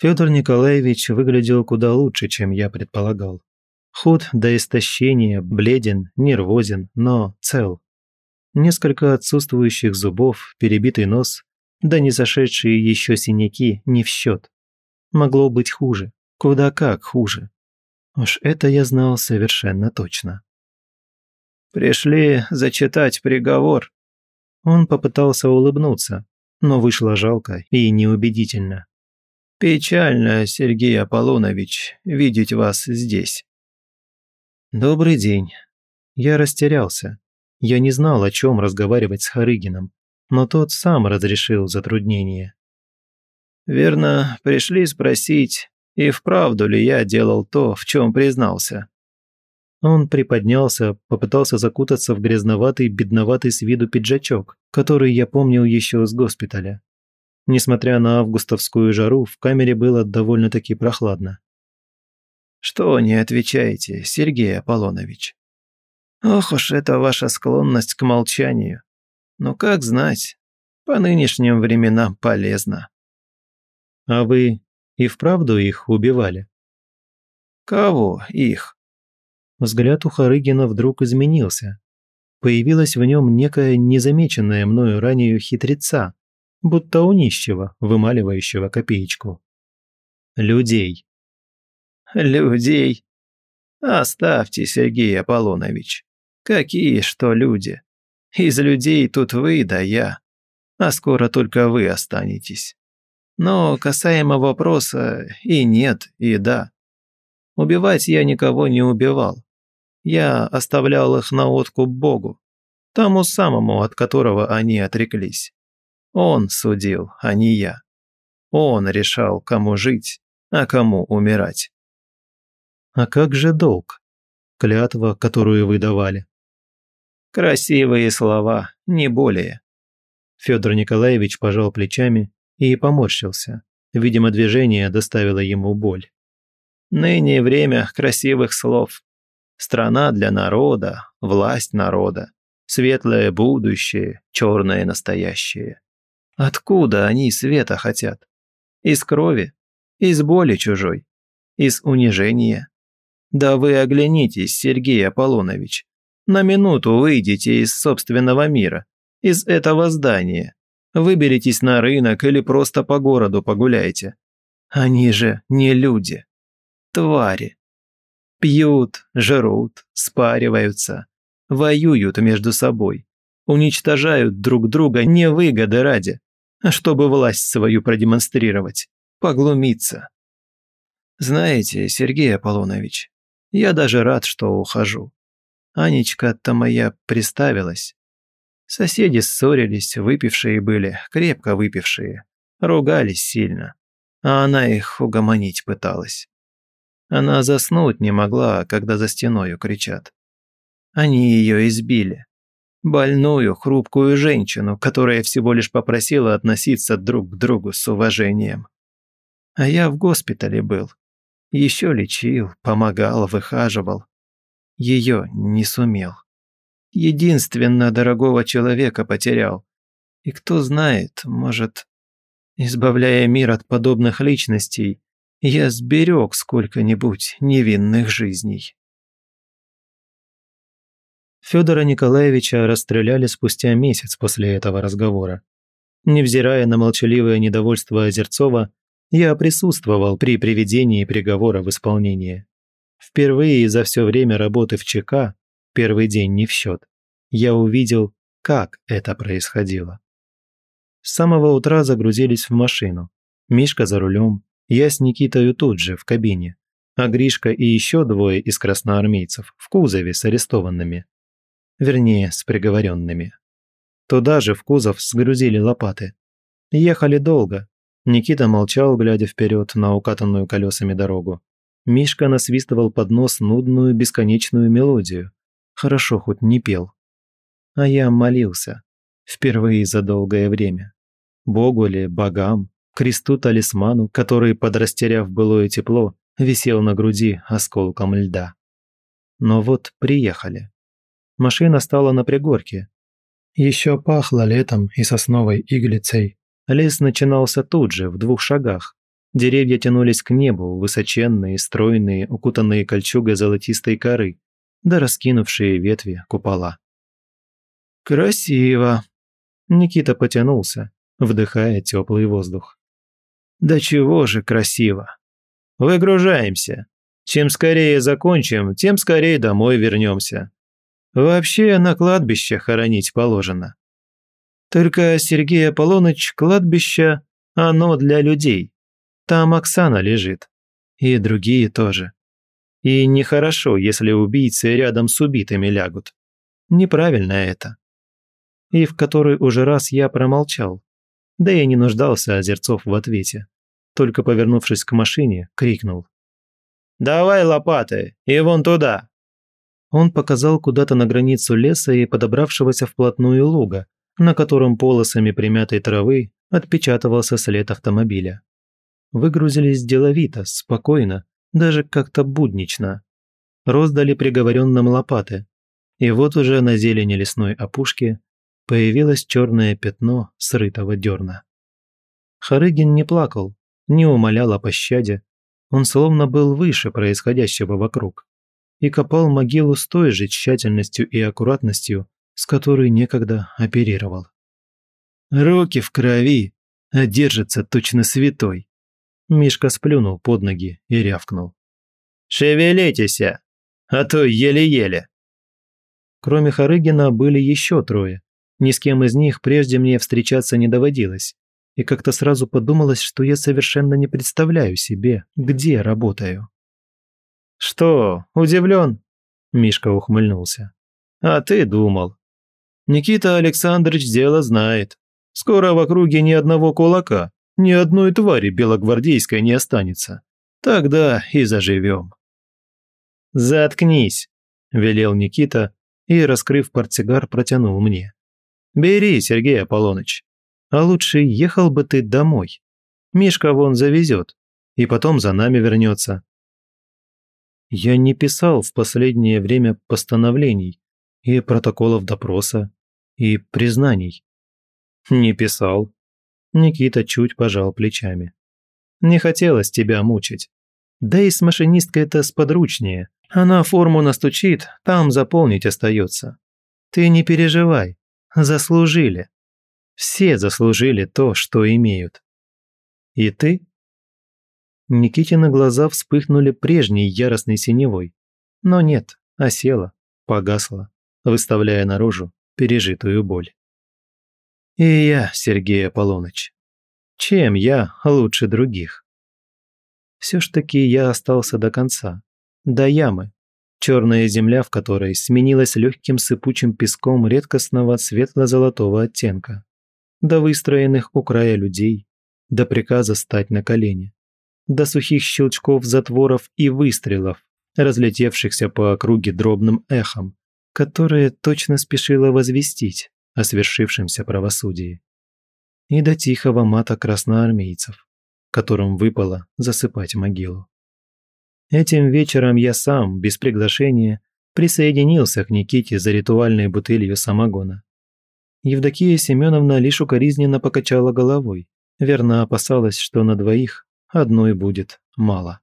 Федор Николаевич выглядел куда лучше, чем я предполагал. Худ до истощения, бледен, нервозен, но цел. Несколько отсутствующих зубов, перебитый нос, да не зашедшие еще синяки не в счет. Могло быть хуже, куда как хуже. Уж это я знал совершенно точно. «Пришли зачитать приговор». Он попытался улыбнуться, но вышло жалко и неубедительно. Печально, Сергей Аполлонович, видеть вас здесь. Добрый день. Я растерялся. Я не знал, о чем разговаривать с Харыгином, но тот сам разрешил затруднение. Верно, пришли спросить, и вправду ли я делал то, в чем признался. Он приподнялся, попытался закутаться в грязноватый, бедноватый с виду пиджачок, который я помнил еще с госпиталя. Несмотря на августовскую жару, в камере было довольно-таки прохладно. «Что не отвечаете, Сергей Аполлонович?» «Ох уж это ваша склонность к молчанию. Но как знать, по нынешним временам полезно». «А вы и вправду их убивали?» «Кого их?» Взгляд у Харыгина вдруг изменился. Появилась в нем некая незамеченная мною ранее хитреца, будто у нищего, вымаливающего копеечку. Людей. Людей? Оставьте, Сергей Аполлонович. Какие что люди? Из людей тут вы да я. А скоро только вы останетесь. Но касаемо вопроса и нет, и да. Убивать я никого не убивал. Я оставлял их на откуп Богу, тому самому, от которого они отреклись. Он судил, а не я. Он решал, кому жить, а кому умирать. А как же долг? Клятва, которую вы давали. Красивые слова, не более. Федор Николаевич пожал плечами и поморщился. Видимо, движение доставило ему боль. Ныне время красивых слов. Страна для народа, власть народа, светлое будущее, черное настоящее. Откуда они света хотят? Из крови? Из боли чужой? Из унижения? Да вы оглянитесь, Сергей Аполлонович. На минуту выйдите из собственного мира, из этого здания. Выберитесь на рынок или просто по городу погуляйте. Они же не люди. Твари. Пьют, жрут, спариваются, воюют между собой, уничтожают друг друга невыгоды ради, а чтобы власть свою продемонстрировать, поглумиться. Знаете, Сергей Аполлонович, я даже рад, что ухожу. Анечка-то моя приставилась. Соседи ссорились, выпившие были, крепко выпившие. Ругались сильно. А она их угомонить пыталась. Она заснуть не могла, когда за стеною кричат. Они ее избили. Больную, хрупкую женщину, которая всего лишь попросила относиться друг к другу с уважением. А я в госпитале был. Еще лечил, помогал, выхаживал. Ее не сумел. Единственно дорогого человека потерял. И кто знает, может, избавляя мир от подобных личностей, я сберег сколько-нибудь невинных жизней. Федора Николаевича расстреляли спустя месяц после этого разговора. Невзирая на молчаливое недовольство Озерцова, я присутствовал при приведении приговора в исполнение. Впервые за все время работы в ЧК, первый день не в счет, я увидел, как это происходило. С самого утра загрузились в машину. Мишка за рулем, я с Никитой тут же, в кабине, а Гришка и еще двое из красноармейцев в кузове с арестованными вернее, с приговоренными. Туда же в кузов сгрузили лопаты. Ехали долго. Никита молчал, глядя вперед на укатанную колесами дорогу. Мишка насвистывал под нос нудную бесконечную мелодию. Хорошо, хоть не пел. А я молился. Впервые за долгое время. Богу ли, богам, кресту-талисману, который, подрастеряв былое тепло, висел на груди осколком льда. Но вот приехали машина стала на пригорке. Еще пахло летом и сосновой иглицей. Лес начинался тут же, в двух шагах. Деревья тянулись к небу, высоченные, стройные, укутанные кольчугой золотистой коры, да раскинувшие ветви купола. «Красиво!» Никита потянулся, вдыхая теплый воздух. «Да чего же красиво! Выгружаемся! Чем скорее закончим, тем скорее домой вернемся. Вообще на кладбище хоронить положено. Только, Сергей Аполлоныч, кладбище, оно для людей. Там Оксана лежит. И другие тоже. И нехорошо, если убийцы рядом с убитыми лягут. Неправильно это. И в который уже раз я промолчал. Да и не нуждался Озерцов в ответе. Только повернувшись к машине, крикнул. «Давай лопаты и вон туда!» Он показал куда-то на границу леса и подобравшегося вплотную луга, на котором полосами примятой травы отпечатывался след автомобиля. Выгрузились деловито, спокойно, даже как-то буднично. Роздали приговоренным лопаты. И вот уже на зелени лесной опушки появилось черное пятно срытого дерна. Харыгин не плакал, не умолял о пощаде. Он словно был выше происходящего вокруг и копал могилу с той же тщательностью и аккуратностью, с которой некогда оперировал. «Руки в крови, а держится точно святой!» Мишка сплюнул под ноги и рявкнул. «Шевелитесь, а то еле-еле!» Кроме Харыгина были еще трое. Ни с кем из них прежде мне встречаться не доводилось. И как-то сразу подумалось, что я совершенно не представляю себе, где работаю. «Что, удивлен?» – Мишка ухмыльнулся. «А ты думал. Никита Александрович дело знает. Скоро в округе ни одного кулака, ни одной твари белогвардейской не останется. Тогда и заживем». «Заткнись», – велел Никита и, раскрыв портсигар, протянул мне. «Бери, Сергей Аполлоныч. А лучше ехал бы ты домой. Мишка вон завезет, и потом за нами вернется. Я не писал в последнее время постановлений и протоколов допроса и признаний. Не писал. Никита чуть пожал плечами. Не хотелось тебя мучить. Да и с машинисткой это сподручнее. Она форму настучит, там заполнить остается. Ты не переживай. Заслужили. Все заслужили то, что имеют. И ты Никитина глаза вспыхнули прежней яростной синевой. Но нет, осела, погасла, выставляя наружу пережитую боль. И я, Сергей Аполлоныч. Чем я лучше других? Все ж таки я остался до конца, до ямы, черная земля в которой сменилась легким сыпучим песком редкостного светло-золотого оттенка, до выстроенных у края людей, до приказа стать на колени до сухих щелчков затворов и выстрелов, разлетевшихся по округе дробным эхом, которое точно спешило возвестить о свершившемся правосудии. И до тихого мата красноармейцев, которым выпало засыпать могилу. Этим вечером я сам, без приглашения, присоединился к Никите за ритуальной бутылью самогона. Евдокия Семеновна лишь укоризненно покачала головой, верно опасалась, что на двоих одной будет мало.